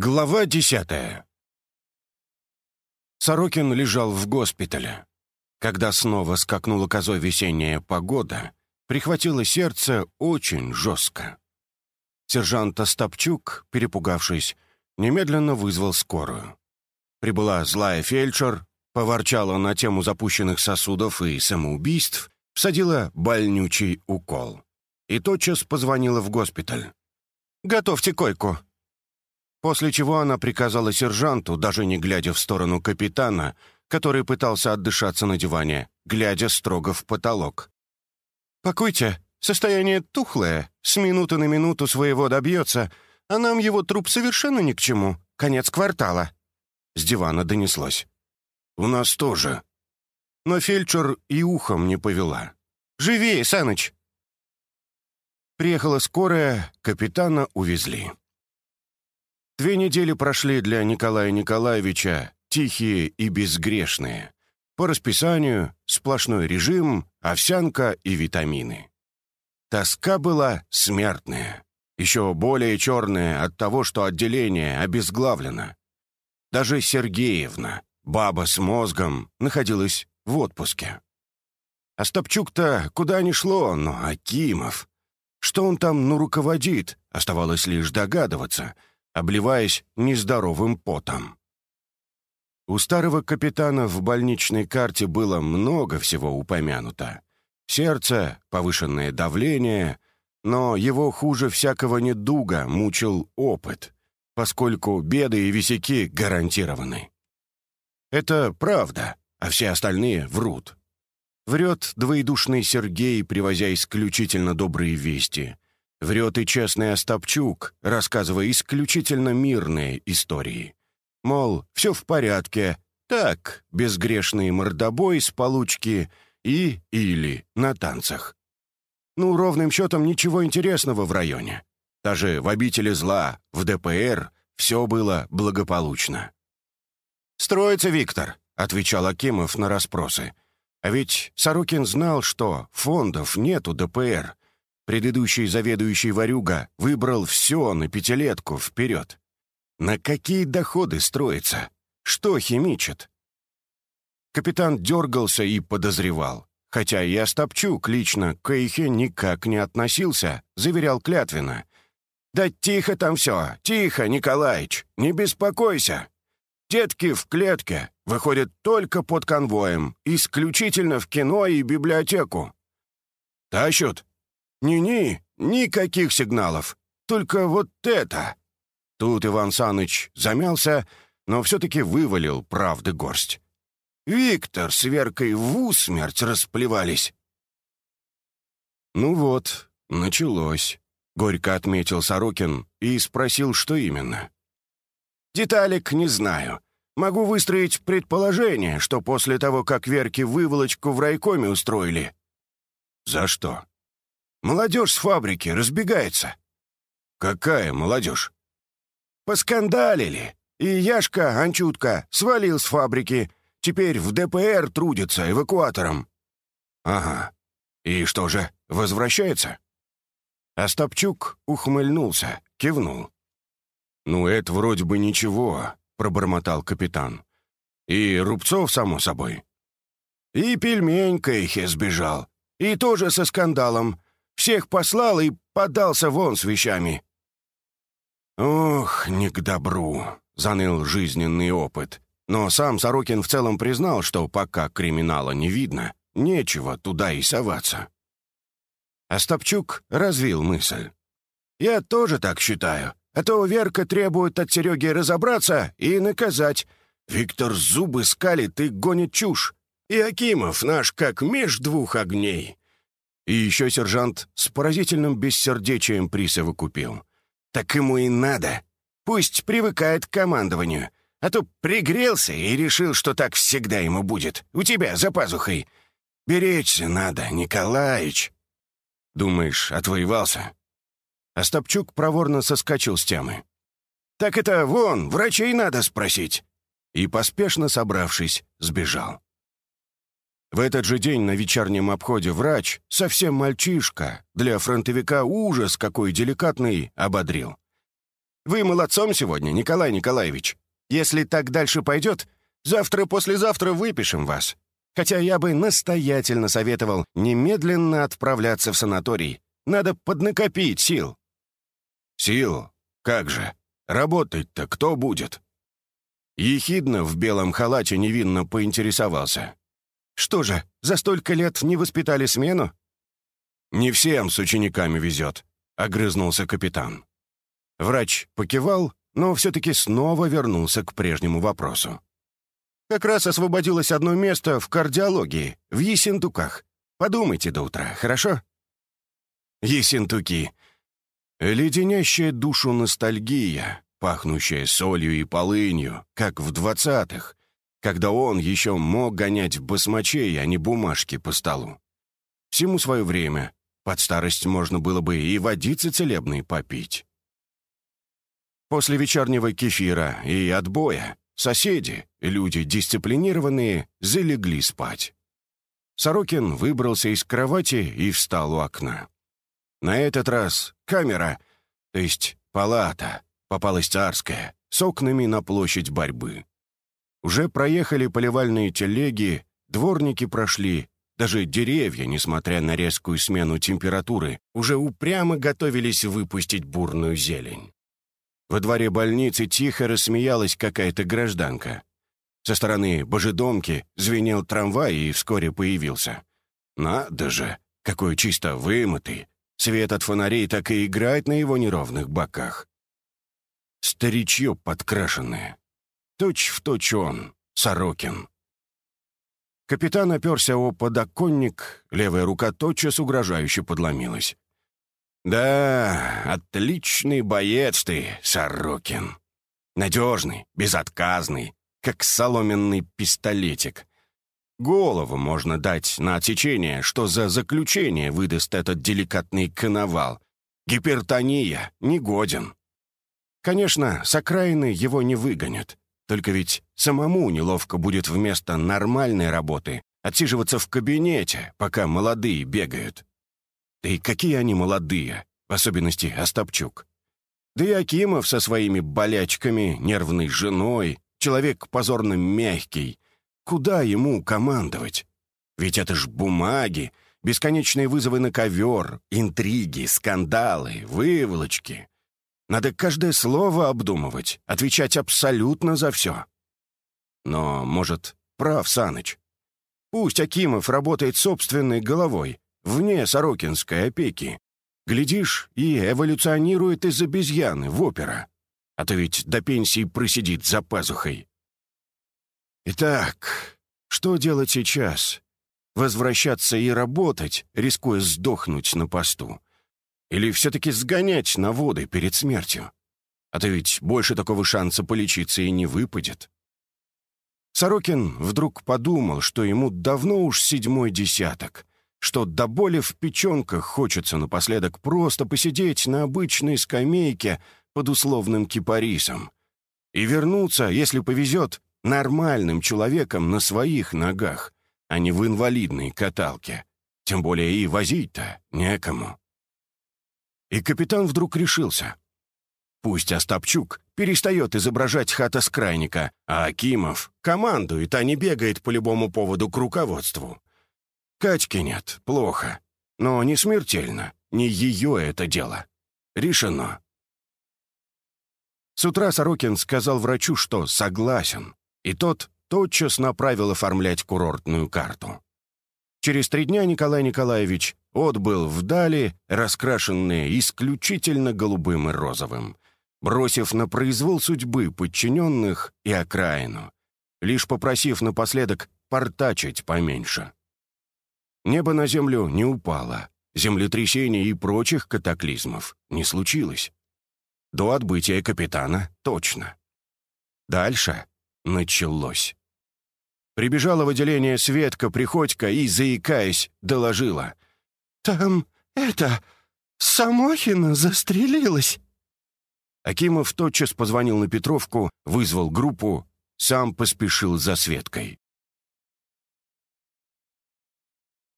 Глава десятая Сорокин лежал в госпитале. Когда снова скакнула козой весенняя погода, прихватило сердце очень жестко. Сержант Остапчук, перепугавшись, немедленно вызвал скорую. Прибыла злая фельдшер, поворчала на тему запущенных сосудов и самоубийств, всадила больнючий укол. И тотчас позвонила в госпиталь. «Готовьте койку», После чего она приказала сержанту, даже не глядя в сторону капитана, который пытался отдышаться на диване, глядя строго в потолок. «Покойте, состояние тухлое, с минуты на минуту своего добьется, а нам его труп совершенно ни к чему, конец квартала». С дивана донеслось. «У нас тоже». Но фельдшер и ухом не повела. «Живее, Саныч!» Приехала скорая, капитана увезли. Две недели прошли для Николая Николаевича тихие и безгрешные. По расписанию сплошной режим, овсянка и витамины. Тоска была смертная, еще более черная от того, что отделение обезглавлено. Даже Сергеевна, баба с мозгом, находилась в отпуске. Остапчук-то куда ни шло, но Акимов... Что он там, ну, руководит, оставалось лишь догадываться — обливаясь нездоровым потом. У старого капитана в больничной карте было много всего упомянуто. Сердце, повышенное давление, но его хуже всякого недуга мучил опыт, поскольку беды и висяки гарантированы. Это правда, а все остальные врут. Врет двоедушный Сергей, привозя исключительно добрые вести — Врет и честный Остапчук, рассказывая исключительно мирные истории. Мол, все в порядке, так, безгрешный мордобой с получки и или на танцах. Ну, ровным счетом ничего интересного в районе. Даже в обители зла, в ДПР, все было благополучно. «Строится, Виктор», — отвечал Акимов на расспросы. А ведь Сорокин знал, что фондов нет у ДПР, Предыдущий заведующий Варюга выбрал все на пятилетку вперед. На какие доходы строится? Что химичит? Капитан дергался и подозревал. Хотя и Остапчук лично к Эйхе никак не относился, заверял клятвенно. «Да тихо там все, тихо, Николаич, не беспокойся. Детки в клетке выходят только под конвоем, исключительно в кино и библиотеку». «Тащут?» «Ни-ни, никаких сигналов. Только вот это!» Тут Иван Саныч замялся, но все-таки вывалил правды горсть. Виктор с Веркой в усмерть расплевались. «Ну вот, началось», — горько отметил Сорокин и спросил, что именно. «Деталек не знаю. Могу выстроить предположение, что после того, как Верке выволочку в райкоме устроили». «За что?» Молодежь с фабрики разбегается». «Какая молодежь?» «Поскандалили. И Яшка, Анчутка, свалил с фабрики. Теперь в ДПР трудится эвакуатором». «Ага. И что же, возвращается?» Остапчук ухмыльнулся, кивнул. «Ну, это вроде бы ничего», — пробормотал капитан. «И Рубцов, само собой». «И пельмень Кейхе сбежал. И тоже со скандалом. Всех послал и подался вон с вещами». «Ох, не к добру», — заныл жизненный опыт. Но сам Сорокин в целом признал, что пока криминала не видно, нечего туда и соваться. Остапчук развил мысль. «Я тоже так считаю. А то Верка требует от Сереги разобраться и наказать. Виктор зубы скалит и гонит чушь. И Акимов наш как меж двух огней. И еще сержант с поразительным бессердечием присовы купил. Так ему и надо. Пусть привыкает к командованию. А то пригрелся и решил, что так всегда ему будет. У тебя за пазухой. Беречься надо, Николаич. Думаешь, отвоевался? Остапчук проворно соскочил с темы. «Так это вон, врачей надо спросить!» И, поспешно собравшись, сбежал. В этот же день на вечернем обходе врач, совсем мальчишка, для фронтовика ужас какой деликатный, ободрил. Вы молодцом сегодня, Николай Николаевич. Если так дальше пойдет, завтра-послезавтра выпишем вас. Хотя я бы настоятельно советовал немедленно отправляться в санаторий. Надо поднакопить сил». «Сил? Как же? Работать-то кто будет?» Ехидно в белом халате невинно поинтересовался. «Что же, за столько лет не воспитали смену?» «Не всем с учениками везет», — огрызнулся капитан. Врач покивал, но все-таки снова вернулся к прежнему вопросу. Как раз освободилось одно место в кардиологии, в Есентуках. Подумайте до утра, хорошо? Есентуки. Леденящая душу ностальгия, пахнущая солью и полынью, как в двадцатых, когда он еще мог гонять басмачей, а не бумажки по столу. Всему свое время. Под старость можно было бы и водицы целебные попить. После вечернего кефира и отбоя Соседи, люди дисциплинированные, залегли спать. Сорокин выбрался из кровати и встал у окна. На этот раз камера, то есть палата, попалась царская, с окнами на площадь борьбы. Уже проехали поливальные телеги, дворники прошли, даже деревья, несмотря на резкую смену температуры, уже упрямо готовились выпустить бурную зелень. Во дворе больницы тихо рассмеялась какая-то гражданка. Со стороны божедомки звенел трамвай и вскоре появился. Надо же, какой чисто вымытый. Свет от фонарей так и играет на его неровных боках. Старичье подкрашенное. Точь в точь он, Сорокин. Капитан оперся о подоконник, левая рука тотчас угрожающе подломилась. «Да, отличный боец ты, Сорокин. Надежный, безотказный, как соломенный пистолетик. Голову можно дать на отсечение, что за заключение выдаст этот деликатный коновал. Гипертония, негоден. Конечно, с окраины его не выгонят. Только ведь самому неловко будет вместо нормальной работы отсиживаться в кабинете, пока молодые бегают. Да и какие они молодые, в особенности Остапчук. Да и Акимов со своими болячками, нервной женой, человек позорно мягкий. Куда ему командовать? Ведь это ж бумаги, бесконечные вызовы на ковер, интриги, скандалы, выволочки. Надо каждое слово обдумывать, отвечать абсолютно за все. Но, может, прав Саныч. Пусть Акимов работает собственной головой, вне Сорокинской опеки. Глядишь, и эволюционирует из обезьяны в опера. А то ведь до пенсии просидит за пазухой. Итак, что делать сейчас? Возвращаться и работать, рискуя сдохнуть на посту? Или все-таки сгонять на воды перед смертью? А то ведь больше такого шанса полечиться и не выпадет. Сорокин вдруг подумал, что ему давно уж седьмой десяток, что до боли в печенках хочется напоследок просто посидеть на обычной скамейке под условным кипарисом и вернуться, если повезет, нормальным человеком на своих ногах, а не в инвалидной каталке. Тем более и возить-то некому. И капитан вдруг решился. Пусть Остапчук перестает изображать хата с крайника, а Акимов командует, а не бегает по любому поводу к руководству. Катьки нет, плохо. Но не смертельно, не ее это дело. Решено. С утра Сорокин сказал врачу, что согласен, и тот тотчас направил оформлять курортную карту. Через три дня Николай Николаевич отбыл вдали, раскрашенные исключительно голубым и розовым, бросив на произвол судьбы подчиненных и окраину, лишь попросив напоследок портачить поменьше. Небо на землю не упало, землетрясений и прочих катаклизмов не случилось. До отбытия капитана точно. Дальше началось. Прибежала в отделение Светка Приходько и, заикаясь, доложила. «Там это... Самохина застрелилась!» Акимов тотчас позвонил на Петровку, вызвал группу, сам поспешил за Светкой.